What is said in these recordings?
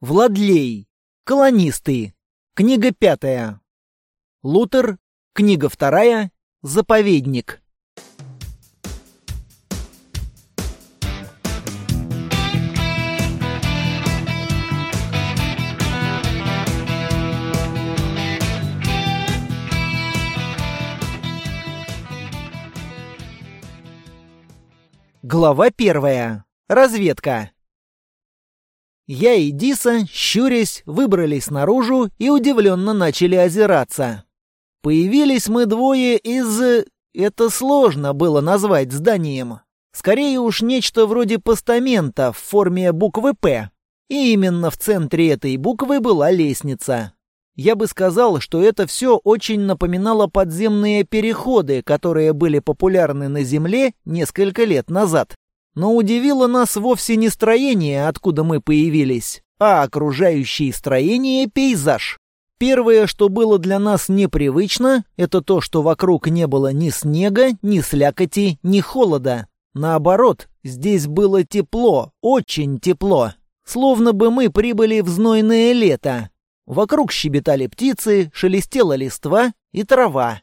Владлей. Колонисты. Книга пятая. Лутер. Книга вторая. Заповедник. Глава первая. Разведка. Я и Диса, щурясь, выбрались наружу и удивленно начали озираться. Появились мы двое из... Это сложно было назвать зданием. Скорее уж нечто вроде постамента в форме буквы «П». И именно в центре этой буквы была лестница. Я бы сказал, что это все очень напоминало подземные переходы, которые были популярны на Земле несколько лет назад. Но удивило нас вовсе не строение, откуда мы появились, а окружающий строение пейзаж. Первое, что было для нас непривычно, это то, что вокруг не было ни снега, ни слякоти, ни холода. Наоборот, здесь было тепло, очень тепло. Словно бы мы прибыли в знойное лето. Вокруг щебетали птицы, шелестела листва и трава.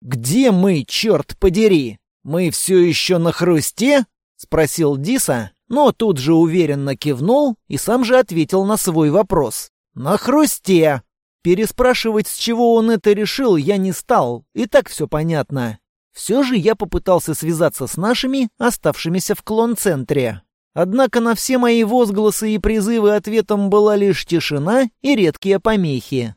«Где мы, черт подери? Мы все еще на хрусте?» — спросил Диса, но тут же уверенно кивнул и сам же ответил на свой вопрос. «На хрусте!» Переспрашивать, с чего он это решил, я не стал, и так все понятно. Все же я попытался связаться с нашими, оставшимися в клон-центре. Однако на все мои возгласы и призывы ответом была лишь тишина и редкие помехи.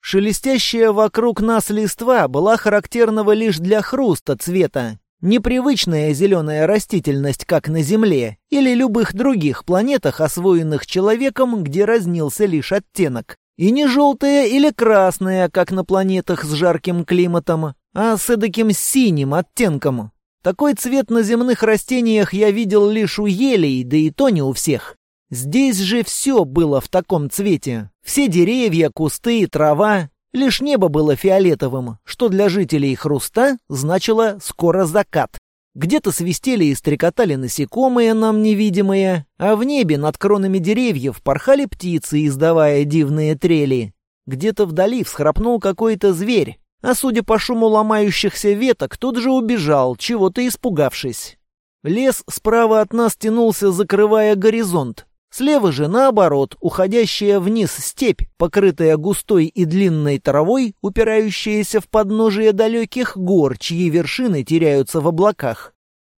Шелестящая вокруг нас листва была характерного лишь для хруста цвета, Непривычная зеленая растительность, как на Земле, или любых других планетах, освоенных человеком, где разнился лишь оттенок. И не желтая или красная, как на планетах с жарким климатом, а с эдаким синим оттенком. Такой цвет на земных растениях я видел лишь у елей, да и то не у всех. Здесь же все было в таком цвете. Все деревья, кусты, трава, Лишь небо было фиолетовым, что для жителей Хруста значило «скоро закат». Где-то свистели и стрекотали насекомые, нам невидимые, а в небе над кронами деревьев порхали птицы, издавая дивные трели. Где-то вдали всхрапнул какой-то зверь, а судя по шуму ломающихся веток, тот же убежал, чего-то испугавшись. Лес справа от нас тянулся, закрывая горизонт, Слева же, наоборот, уходящая вниз степь, покрытая густой и длинной травой, упирающаяся в подножие далеких гор, чьи вершины теряются в облаках.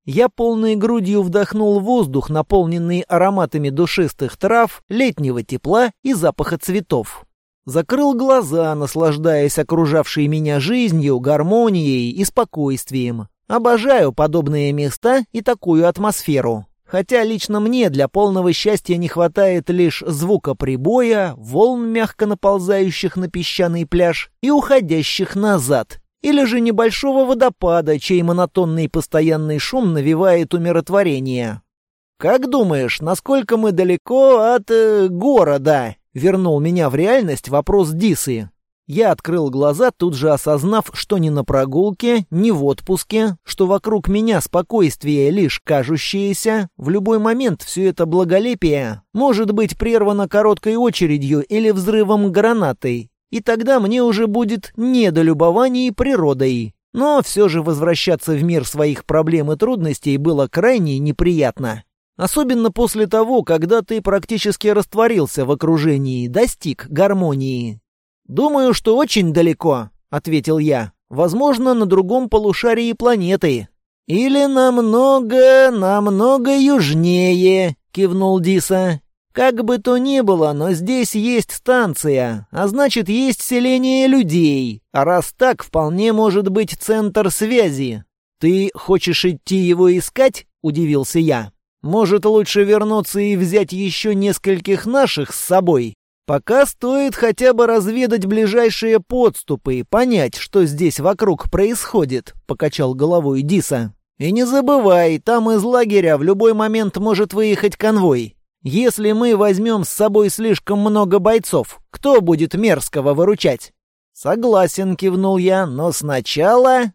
Я полной грудью вдохнул воздух, наполненный ароматами душистых трав, летнего тепла и запаха цветов. Закрыл глаза, наслаждаясь окружавшей меня жизнью, гармонией и спокойствием. Обожаю подобные места и такую атмосферу. Хотя лично мне для полного счастья не хватает лишь звука прибоя, волн, мягко наползающих на песчаный пляж и уходящих назад. Или же небольшого водопада, чей монотонный постоянный шум навевает умиротворение. «Как думаешь, насколько мы далеко от... Э, города?» — вернул меня в реальность вопрос Дисы. Я открыл глаза, тут же осознав, что ни на прогулке, ни в отпуске, что вокруг меня спокойствие лишь кажущееся, в любой момент все это благолепие может быть прервано короткой очередью или взрывом гранатой, и тогда мне уже будет не до любований природой. Но все же возвращаться в мир своих проблем и трудностей было крайне неприятно. Особенно после того, когда ты практически растворился в окружении, достиг гармонии. «Думаю, что очень далеко», — ответил я. «Возможно, на другом полушарии планеты». «Или намного, намного южнее», — кивнул Диса. «Как бы то ни было, но здесь есть станция, а значит, есть селение людей. А раз так, вполне может быть центр связи». «Ты хочешь идти его искать?» — удивился я. «Может, лучше вернуться и взять еще нескольких наших с собой?» Пока стоит хотя бы разведать ближайшие подступы и понять, что здесь вокруг происходит», — покачал головой Диса. «И не забывай, там из лагеря в любой момент может выехать конвой. Если мы возьмем с собой слишком много бойцов, кто будет мерзкого выручать?» «Согласен», — кивнул я, — «но сначала...»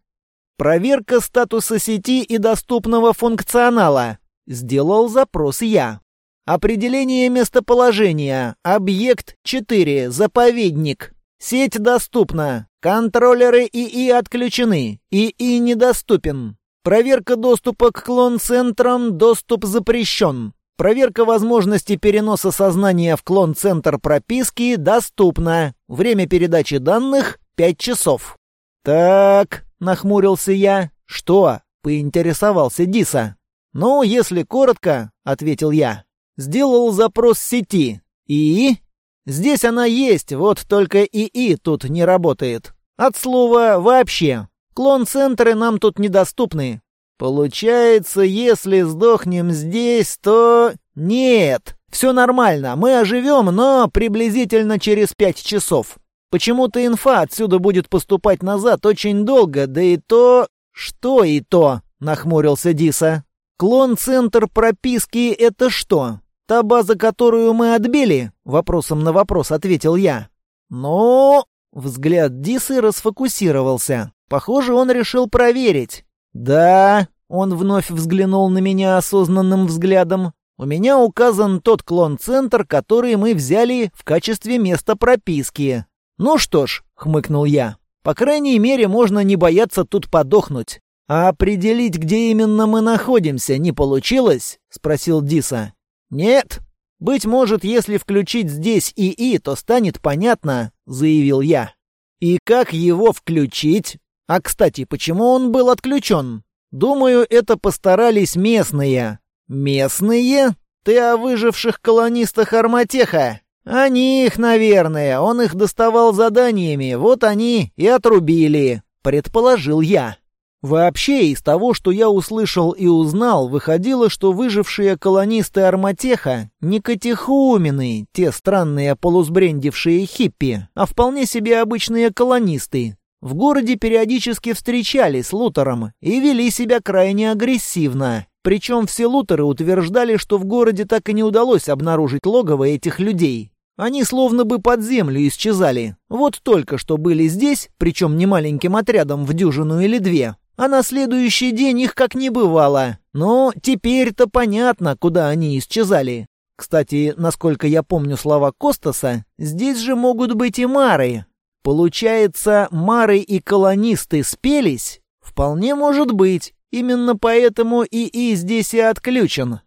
«Проверка статуса сети и доступного функционала», — сделал запрос я. Определение местоположения. Объект 4. Заповедник. Сеть доступна. Контроллеры ИИ отключены. ИИ недоступен. Проверка доступа к клон-центрам. Доступ запрещен. Проверка возможности переноса сознания в клон-центр прописки доступна. Время передачи данных — 5 часов. «Так», — нахмурился я. «Что?» — поинтересовался Диса. «Ну, если коротко», — ответил я. «Сделал запрос сети. И?» «Здесь она есть, вот только ИИ тут не работает. От слова «вообще». Клон-центры нам тут недоступны. Получается, если сдохнем здесь, то... Нет, все нормально, мы оживем, но приблизительно через пять часов. Почему-то инфа отсюда будет поступать назад очень долго, да и то... Что и то? Нахмурился Диса. Клон-центр прописки — это что? Та база, которую мы отбили? Вопросом на вопрос ответил я. Ну... Взгляд Дисы расфокусировался. Похоже, он решил проверить. «Да», — он вновь взглянул на меня осознанным взглядом, «у меня указан тот клон-центр, который мы взяли в качестве места прописки». «Ну что ж», — хмыкнул я, «по крайней мере, можно не бояться тут подохнуть». «А определить, где именно мы находимся, не получилось?» — спросил Диса. «Нет. Быть может, если включить здесь ИИ, то станет понятно», — заявил я. «И как его включить?» А, кстати, почему он был отключен? Думаю, это постарались местные. Местные? Ты о выживших колонистах Арматеха? Они их, наверное. Он их доставал заданиями. Вот они и отрубили, предположил я. Вообще, из того, что я услышал и узнал, выходило, что выжившие колонисты Арматеха не катехумены, те странные полусбрендившие хиппи, а вполне себе обычные колонисты, в городе периодически встречались Лутером и вели себя крайне агрессивно. Причем все Лутеры утверждали, что в городе так и не удалось обнаружить логово этих людей. Они словно бы под землю исчезали. Вот только что были здесь, причем не маленьким отрядом в дюжину или две. А на следующий день их как не бывало. Но теперь-то понятно, куда они исчезали. Кстати, насколько я помню слова Костаса, здесь же могут быть и мары, Получается, мары и колонисты спелись? Вполне может быть. Именно поэтому ИИ здесь и отключен.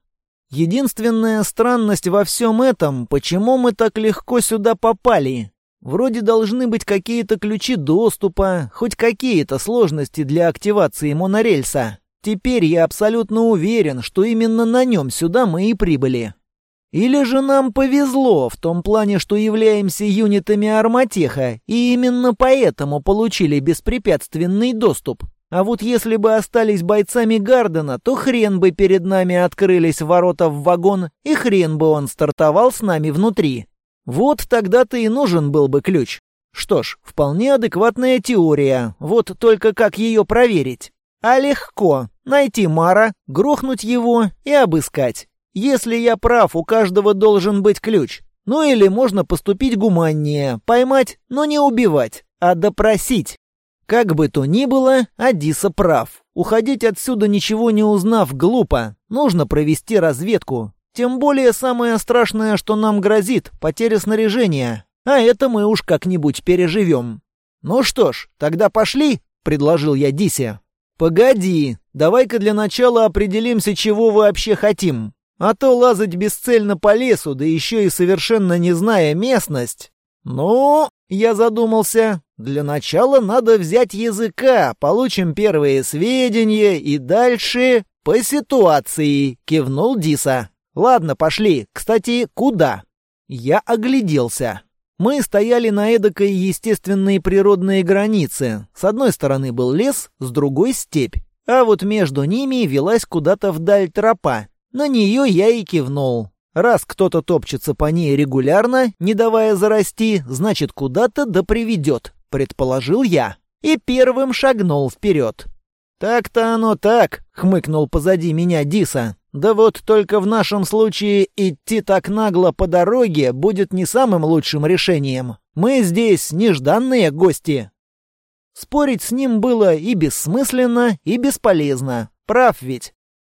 Единственная странность во всем этом, почему мы так легко сюда попали. Вроде должны быть какие-то ключи доступа, хоть какие-то сложности для активации монорельса. Теперь я абсолютно уверен, что именно на нем сюда мы и прибыли. Или же нам повезло в том плане, что являемся юнитами Арматеха, и именно поэтому получили беспрепятственный доступ. А вот если бы остались бойцами Гардена, то хрен бы перед нами открылись ворота в вагон, и хрен бы он стартовал с нами внутри. Вот тогда-то и нужен был бы ключ. Что ж, вполне адекватная теория, вот только как ее проверить? А легко. Найти Мара, грохнуть его и обыскать. Если я прав, у каждого должен быть ключ. Ну или можно поступить гуманнее, поймать, но не убивать, а допросить. Как бы то ни было, Адиса прав. Уходить отсюда ничего не узнав глупо. Нужно провести разведку. Тем более самое страшное, что нам грозит, потеря снаряжения. А это мы уж как-нибудь переживем. Ну что ж, тогда пошли, предложил я Дисе. Погоди, давай-ка для начала определимся, чего вообще хотим. А то лазать бесцельно по лесу, да еще и совершенно не зная местность. Ну, я задумался, для начала надо взять языка, получим первые сведения и дальше по ситуации, кивнул Диса. Ладно, пошли. Кстати, куда? Я огляделся. Мы стояли на эдакой естественной природной границе. С одной стороны был лес, с другой — степь. А вот между ними велась куда-то вдаль тропа. На нее я и кивнул. Раз кто-то топчется по ней регулярно, не давая зарасти, значит, куда-то да приведет, предположил я. И первым шагнул вперед. «Так-то оно так», — хмыкнул позади меня Диса. «Да вот только в нашем случае идти так нагло по дороге будет не самым лучшим решением. Мы здесь нежданные гости». Спорить с ним было и бессмысленно, и бесполезно. Прав ведь.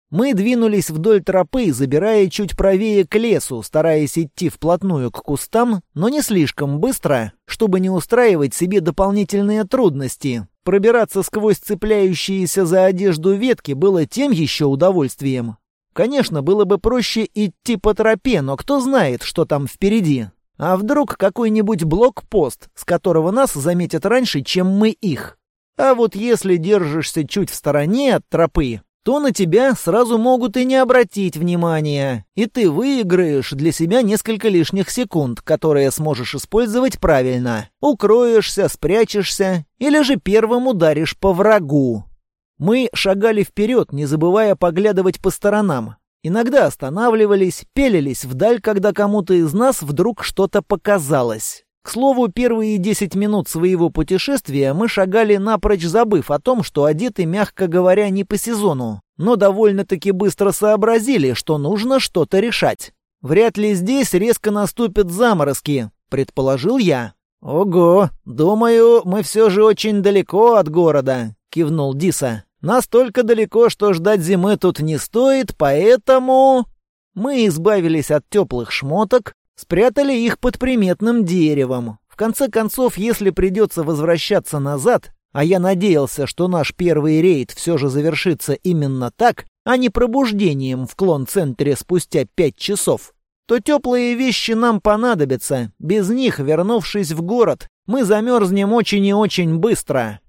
Мы двинулись вдоль тропы, забирая чуть правее к лесу, стараясь идти вплотную к кустам, но не слишком быстро, чтобы не устраивать себе дополнительные трудности. Пробираться сквозь цепляющиеся за одежду ветки было тем еще удовольствием. Конечно, было бы проще идти по тропе, но кто знает, что там впереди. А вдруг какой-нибудь блокпост, с которого нас заметят раньше, чем мы их? А вот если держишься чуть в стороне от тропы, то на тебя сразу могут и не обратить внимания, и ты выиграешь для себя несколько лишних секунд, которые сможешь использовать правильно. Укроешься, спрячешься или же первым ударишь по врагу. Мы шагали вперед, не забывая поглядывать по сторонам. Иногда останавливались, пелились вдаль, когда кому-то из нас вдруг что-то показалось. К слову, первые десять минут своего путешествия мы шагали напрочь, забыв о том, что одеты, мягко говоря, не по сезону, но довольно-таки быстро сообразили, что нужно что-то решать. «Вряд ли здесь резко наступят заморозки», — предположил я. «Ого, думаю, мы все же очень далеко от города», — кивнул Диса. «Настолько далеко, что ждать зимы тут не стоит, поэтому...» Мы избавились от теплых шмоток, Спрятали их под приметным деревом. В конце концов, если придется возвращаться назад, а я надеялся, что наш первый рейд все же завершится именно так, а не пробуждением в клон-центре спустя пять часов, то теплые вещи нам понадобятся. Без них, вернувшись в город, мы замерзнем очень и очень быстро.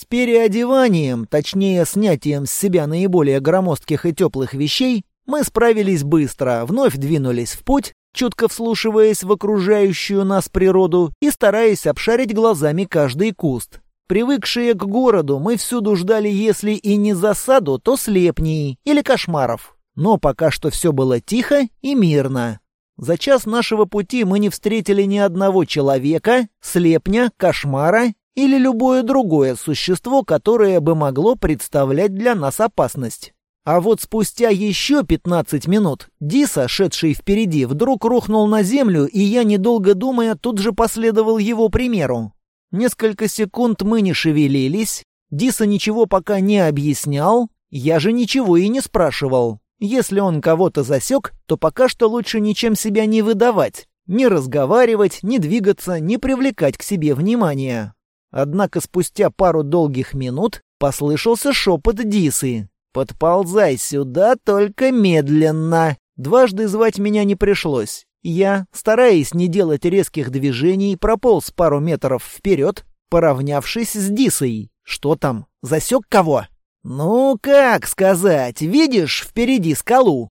С переодеванием, точнее снятием с себя наиболее громоздких и теплых вещей, мы справились быстро, вновь двинулись в путь, чутко вслушиваясь в окружающую нас природу и стараясь обшарить глазами каждый куст. Привыкшие к городу, мы всюду ждали, если и не засаду, то слепней или кошмаров. Но пока что все было тихо и мирно. За час нашего пути мы не встретили ни одного человека, слепня, кошмара или любое другое существо, которое бы могло представлять для нас опасность. А вот спустя еще 15 минут Диса, шедший впереди, вдруг рухнул на землю, и я, недолго думая, тут же последовал его примеру. Несколько секунд мы не шевелились, Диса ничего пока не объяснял, я же ничего и не спрашивал. Если он кого-то засек, то пока что лучше ничем себя не выдавать, не разговаривать, не двигаться, не привлекать к себе внимания. Однако спустя пару долгих минут послышался шепот Дисы. «Подползай сюда, только медленно!» Дважды звать меня не пришлось. Я, стараясь не делать резких движений, прополз пару метров вперед, поравнявшись с Дисой. Что там, засек кого? «Ну, как сказать, видишь впереди скалу?»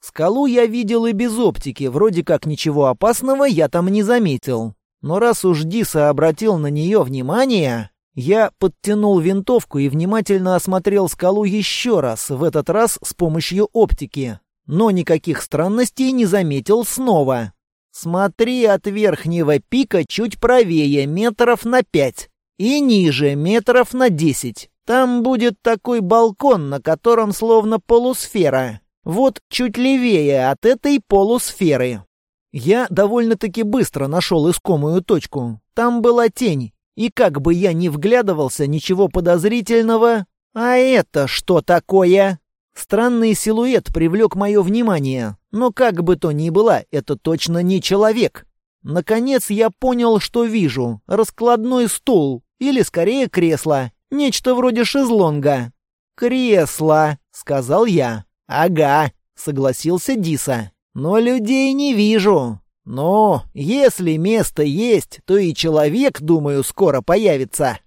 Скалу я видел и без оптики, вроде как ничего опасного я там не заметил. Но раз уж Диса обратил на нее внимание, я подтянул винтовку и внимательно осмотрел скалу еще раз, в этот раз с помощью оптики. Но никаких странностей не заметил снова. Смотри от верхнего пика чуть правее, метров на пять. И ниже, метров на десять. Там будет такой балкон, на котором словно полусфера. Вот чуть левее от этой полусферы. Я довольно-таки быстро нашел искомую точку. Там была тень, и как бы я ни вглядывался, ничего подозрительного... А это что такое? Странный силуэт привлек мое внимание, но как бы то ни было, это точно не человек. Наконец я понял, что вижу. Раскладной стул, или скорее кресло, нечто вроде шезлонга. «Кресло», — сказал я. «Ага», — согласился Диса. «Но людей не вижу. Но если место есть, то и человек, думаю, скоро появится.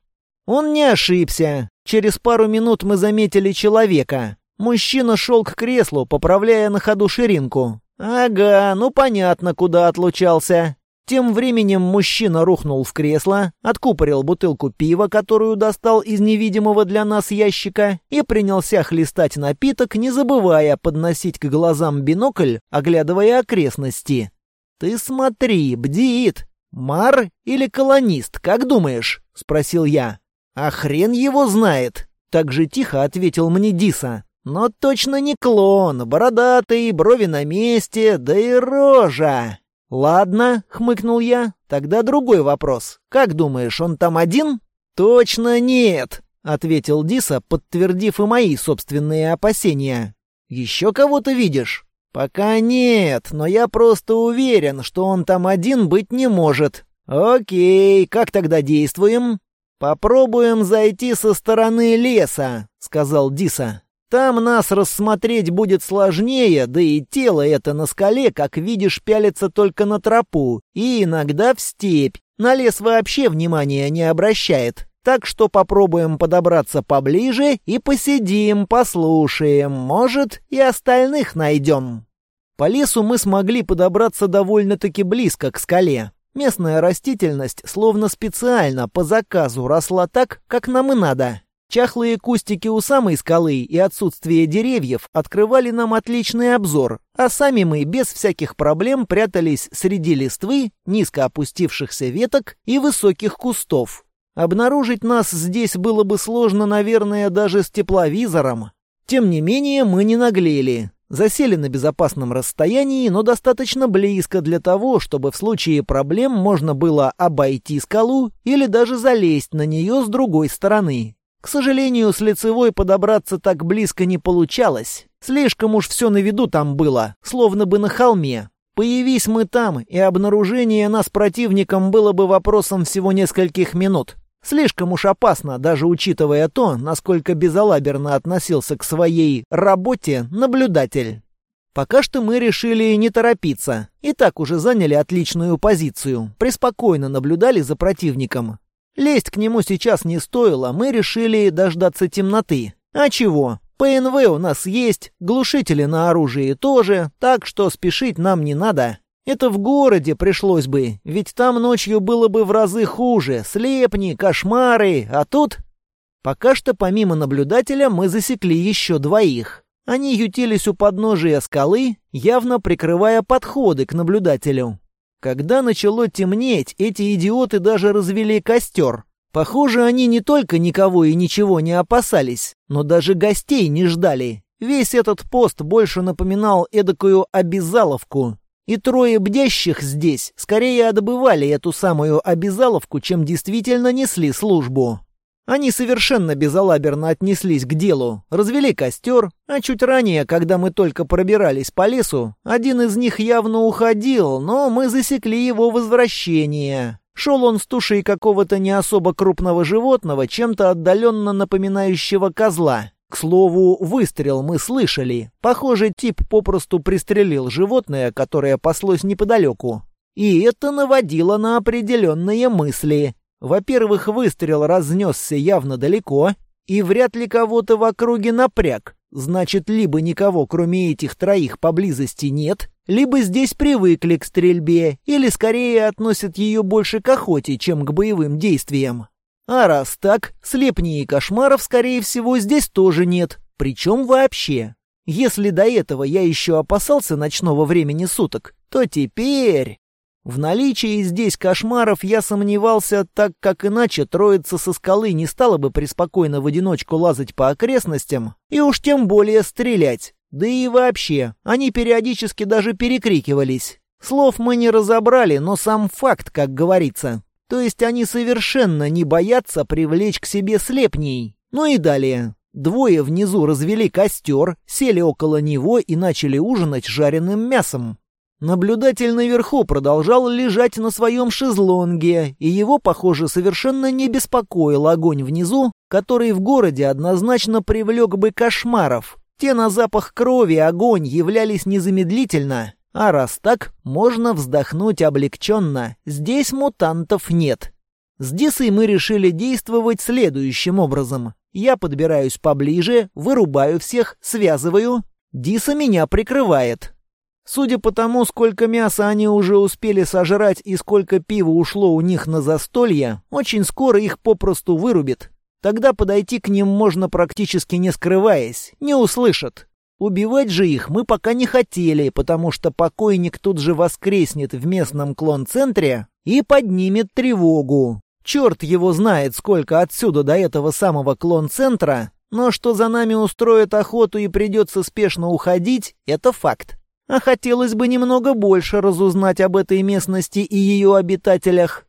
Он не ошибся. Через пару минут мы заметили человека. Мужчина шел к креслу, поправляя на ходу ширинку. Ага, ну понятно, куда отлучался. Тем временем мужчина рухнул в кресло, откупорил бутылку пива, которую достал из невидимого для нас ящика, и принялся хлестать напиток, не забывая подносить к глазам бинокль, оглядывая окрестности. «Ты смотри, бдит! Мар или колонист, как думаешь?» — спросил я. «А хрен его знает!» — так же тихо ответил мне Диса. «Но точно не клон, бородатый, брови на месте, да и рожа!» «Ладно», — хмыкнул я, — «тогда другой вопрос. Как думаешь, он там один?» «Точно нет», — ответил Диса, подтвердив и мои собственные опасения. Еще кого-то видишь?» «Пока нет, но я просто уверен, что он там один быть не может». «Окей, как тогда действуем?» «Попробуем зайти со стороны леса», — сказал Диса. «Там нас рассмотреть будет сложнее, да и тело это на скале, как видишь, пялится только на тропу и иногда в степь. На лес вообще внимания не обращает. Так что попробуем подобраться поближе и посидим, послушаем. Может, и остальных найдем. По лесу мы смогли подобраться довольно-таки близко к скале. Местная растительность словно специально по заказу росла так, как нам и надо. Чахлые кустики у самой скалы и отсутствие деревьев открывали нам отличный обзор, а сами мы без всяких проблем прятались среди листвы, низко опустившихся веток и высоких кустов. Обнаружить нас здесь было бы сложно, наверное, даже с тепловизором. Тем не менее, мы не наглели. Засели на безопасном расстоянии, но достаточно близко для того, чтобы в случае проблем можно было обойти скалу или даже залезть на нее с другой стороны. К сожалению, с лицевой подобраться так близко не получалось. Слишком уж все на виду там было, словно бы на холме. Появись мы там, и обнаружение нас противником было бы вопросом всего нескольких минут. Слишком уж опасно, даже учитывая то, насколько безалаберно относился к своей работе наблюдатель. Пока что мы решили не торопиться. И так уже заняли отличную позицию. Преспокойно наблюдали за противником. Лезть к нему сейчас не стоило, мы решили дождаться темноты. А чего? ПНВ у нас есть, глушители на оружии тоже, так что спешить нам не надо. Это в городе пришлось бы, ведь там ночью было бы в разы хуже. Слепни, кошмары, а тут... Пока что помимо наблюдателя мы засекли еще двоих. Они ютились у подножия скалы, явно прикрывая подходы к наблюдателю. Когда начало темнеть, эти идиоты даже развели костер. Похоже, они не только никого и ничего не опасались, но даже гостей не ждали. Весь этот пост больше напоминал эдакую обязаловку, и трое бдящих здесь скорее отбывали эту самую обязаловку, чем действительно несли службу. Они совершенно безалаберно отнеслись к делу, развели костер, а чуть ранее, когда мы только пробирались по лесу, один из них явно уходил, но мы засекли его возвращение. Шел он с тушей какого-то не особо крупного животного, чем-то отдаленно напоминающего козла. К слову, выстрел мы слышали. Похоже, тип попросту пристрелил животное, которое паслось неподалеку. И это наводило на определенные мысли. Во-первых, выстрел разнесся явно далеко, и вряд ли кого-то в округе напряг. Значит, либо никого, кроме этих троих, поблизости нет, либо здесь привыкли к стрельбе, или скорее относят ее больше к охоте, чем к боевым действиям. А раз так, слепней и кошмаров, скорее всего, здесь тоже нет. Причем вообще. Если до этого я еще опасался ночного времени суток, то теперь... В наличии здесь кошмаров я сомневался, так как иначе троица со скалы не стала бы преспокойно в одиночку лазать по окрестностям и уж тем более стрелять. Да и вообще, они периодически даже перекрикивались. Слов мы не разобрали, но сам факт, как говорится. То есть они совершенно не боятся привлечь к себе слепней. Ну и далее. Двое внизу развели костер, сели около него и начали ужинать жареным мясом. Наблюдатель наверху продолжал лежать на своем шезлонге, и его, похоже, совершенно не беспокоил огонь внизу, который в городе однозначно привлек бы кошмаров. Те на запах крови огонь являлись незамедлительно, а раз так, можно вздохнуть облегченно. Здесь мутантов нет. С Дисой мы решили действовать следующим образом. Я подбираюсь поближе, вырубаю всех, связываю. Диса меня прикрывает. Судя по тому, сколько мяса они уже успели сожрать и сколько пива ушло у них на застолье, очень скоро их попросту вырубит. Тогда подойти к ним можно практически не скрываясь, не услышат. Убивать же их мы пока не хотели, потому что покойник тут же воскреснет в местном клон-центре и поднимет тревогу. Черт его знает, сколько отсюда до этого самого клон-центра, но что за нами устроят охоту и придется спешно уходить, это факт. А хотелось бы немного больше разузнать об этой местности и ее обитателях.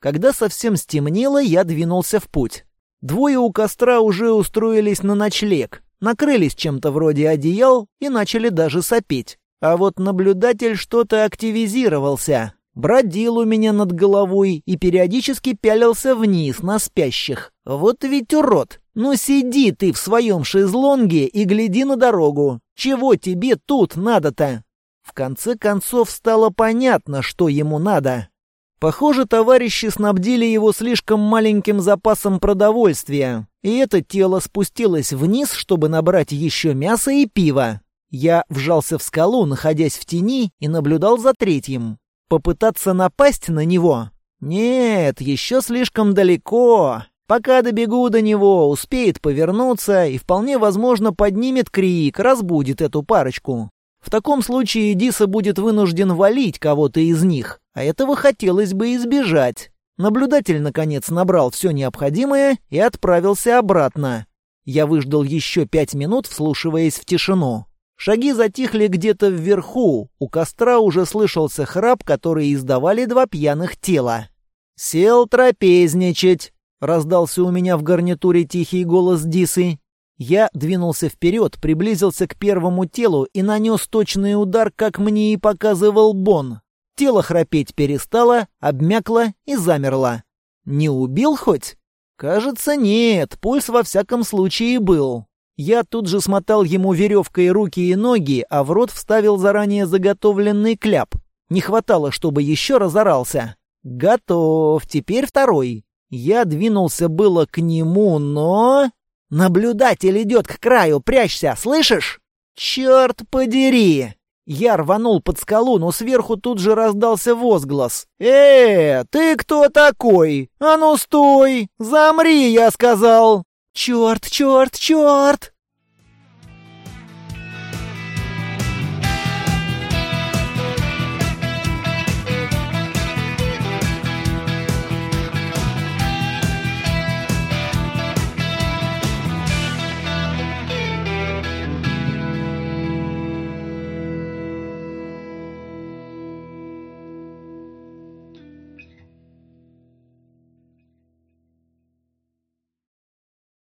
Когда совсем стемнело, я двинулся в путь. Двое у костра уже устроились на ночлег. накрылись чем-то вроде одеял и начали даже сопеть. А вот наблюдатель что-то активизировался, бродил у меня над головой и периодически пялился вниз на спящих. Вот ведь урод! Ну сиди ты в своем шезлонге и гляди на дорогу. Чего тебе тут надо-то? В конце концов стало понятно, что ему надо. Похоже, товарищи снабдили его слишком маленьким запасом продовольствия, и это тело спустилось вниз, чтобы набрать еще мяса и пива. Я вжался в скалу, находясь в тени, и наблюдал за третьим. Попытаться напасть на него? Нет, еще слишком далеко. Пока добегу до него, успеет повернуться и вполне возможно поднимет крик, разбудит эту парочку. В таком случае Диса будет вынужден валить кого-то из них, а этого хотелось бы избежать. Наблюдатель, наконец, набрал все необходимое и отправился обратно. Я выждал еще пять минут, вслушиваясь в тишину. Шаги затихли где-то вверху, у костра уже слышался храп, который издавали два пьяных тела. «Сел трапезничать», — раздался у меня в гарнитуре тихий голос Дисы. Я двинулся вперед, приблизился к первому телу и нанес точный удар, как мне и показывал Бон. Тело храпеть перестало, обмякло и замерло. Не убил хоть? Кажется, нет, пульс во всяком случае был. Я тут же смотал ему веревкой руки и ноги, а в рот вставил заранее заготовленный кляп. Не хватало, чтобы еще разорался. Готов, теперь второй. Я двинулся было к нему, но... Наблюдатель идет к краю, прячься, слышишь? Черт подери! Я рванул под скалу, но сверху тут же раздался возглас. «Э, ты кто такой? А ну стой! Замри, я сказал!» «Черт, черт, черт!»